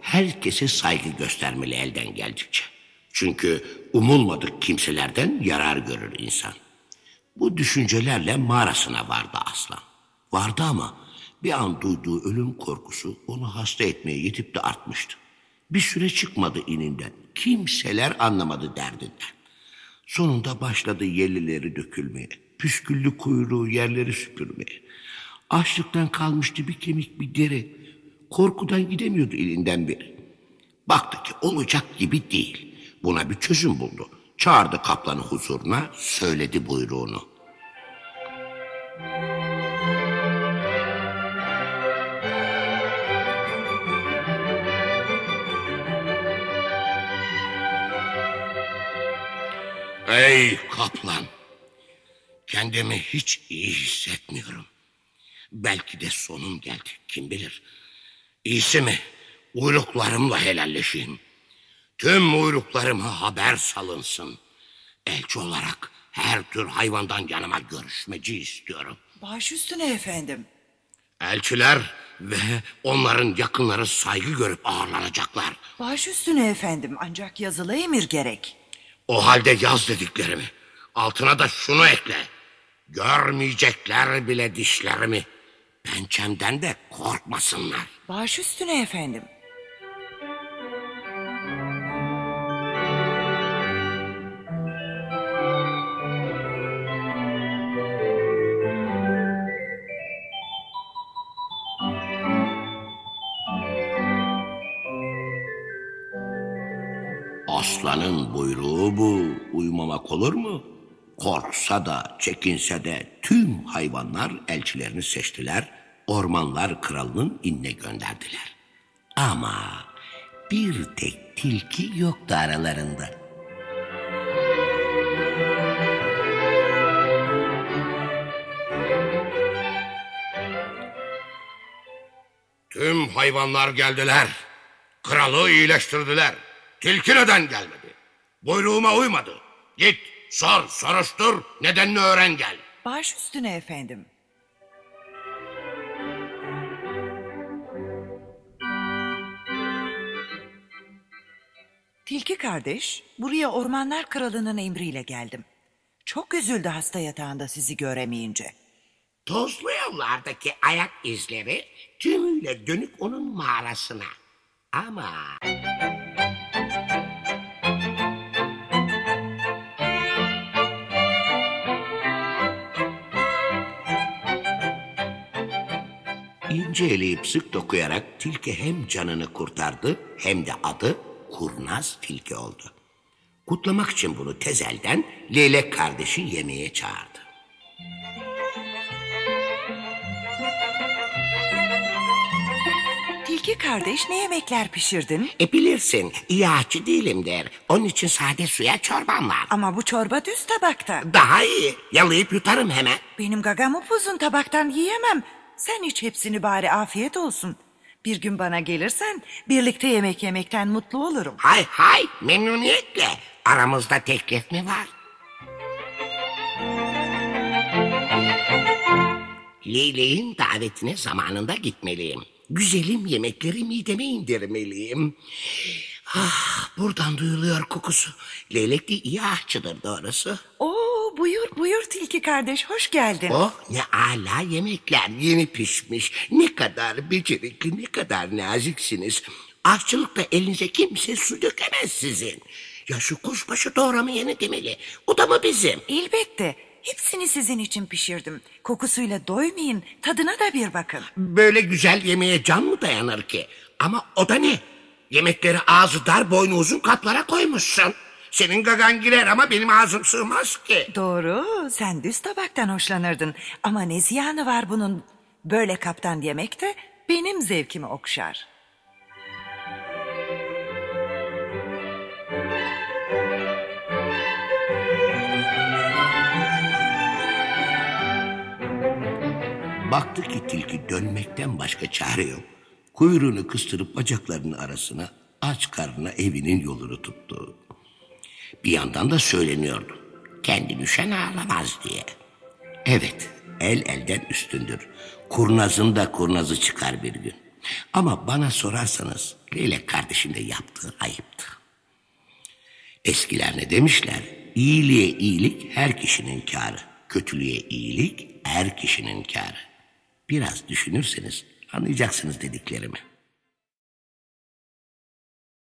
herkese saygı göstermeli elden geldikçe. Çünkü umulmadık kimselerden yarar görür insan. Bu düşüncelerle mağarasına vardı aslan. Vardı ama bir an duyduğu ölüm korkusu onu hasta etmeye yetip de artmıştı. Bir süre çıkmadı ininden. Kimseler anlamadı derdinden. Sonunda başladı yerlileri dökülmeye. Püsküllü kuyruğu yerleri süpürmeye. Açlıktan kalmıştı bir kemik bir deri. Korkudan gidemiyordu elinden biri. Baktı ki olacak gibi değil. Buna bir çözüm buldu. Çağırdı kaplanı huzuruna, söyledi buyruğunu. Ey kaplan! Kendimi hiç iyi hissetmiyorum. Belki de sonum geldi, kim bilir. İyisi mi? Uyruklarımla helalleşeyim. Tüm uyruklarıma haber salınsın. Elçi olarak her tür hayvandan yanıma görüşmeci istiyorum. Baş üstüne efendim. Elçiler ve onların yakınları saygı görüp ağırlanacaklar. Baş üstüne efendim ancak yazılı emir gerek. O halde yaz dediklerimi. Altına da şunu ekle. Görmeyecekler bile dişlerimi. Pençemden de korkmasınlar. Baş üstüne efendim. Aslanın buyruğu bu. Uymamak olur mu? Korksa da çekinse de tüm hayvanlar elçilerini seçtiler. Ormanlar kralının inine gönderdiler. Ama bir tek tilki yoktu aralarında. Tüm hayvanlar geldiler. Kralı iyileştirdiler. Tilki neden gelmedi? Buyruğuma uymadı. Git sor soruştur nedenini öğren gel. Baş üstüne efendim. Tilki kardeş, buraya Ormanlar Kralı'nın emriyle geldim. Çok üzüldü hasta yatağında sizi göremeyince. Tozlu yollardaki ayak izleri tümüyle dönük onun mağarasına. Ama İnce eleyip sık dokuyarak tilki hem canını kurtardı hem de adı kurnaz tilki oldu. Kutlamak için bunu tezelden leylek kardeşi yemeğe çağırdı. Tilki kardeş ne yemekler pişirdin? E bilirsin iyi aşçı değilim der. Onun için sade suya çorbam var. Ama bu çorba düz tabakta. Daha iyi. Yalayıp yutarım hemen. Benim gagam upuzun tabaktan yiyemem. Sen iç hepsini bari afiyet olsun. Bir gün bana gelirsen birlikte yemek yemekten mutlu olurum. Hay hay memnuniyetle. Aramızda teklif mi var? Leyleğin davetine zamanında gitmeliyim. Güzelim yemekleri mideme indirmeliyim. Ah, buradan duyuluyor kokusu. Leylek de iyi ahçıdır doğrusu. Oo buyur tilki kardeş hoş geldin. Oh ne ala yemekler yeni pişmiş. Ne kadar becerikli ne kadar naziksiniz. Aşçılıkta elinize kimse su dökemez sizin. Ya şu kuşbaşı doğrama yeni demeli. O da mı bizim? Elbette. Hepsini sizin için pişirdim. Kokusuyla doymayın, tadına da bir bakın. Böyle güzel yemeğe can mı dayanır ki? Ama o da ne? Yemekleri ağzı dar boynu uzun kaplara koymuşsun. Senin gagan girer ama benim ağzım sığmaz ki. Doğru, sen düz tabaktan hoşlanırdın. Ama ne ziyanı var bunun? Böyle kaptan yemek de benim zevkimi okşar. Baktı ki tilki dönmekten başka çare yok. Kuyruğunu kıstırıp bacaklarının arasına aç karnına evinin yolunu tuttu. Bir yandan da söyleniyordu. Kendi düşen ağlamaz diye. Evet el elden üstündür. Kurnazın da kurnazı çıkar bir gün. Ama bana sorarsanız Leylek kardeşin de yaptığı ayıptı. Eskiler ne demişler? İyiliğe iyilik her kişinin kârı. Kötülüğe iyilik her kişinin kârı. Biraz düşünürseniz anlayacaksınız dediklerimi.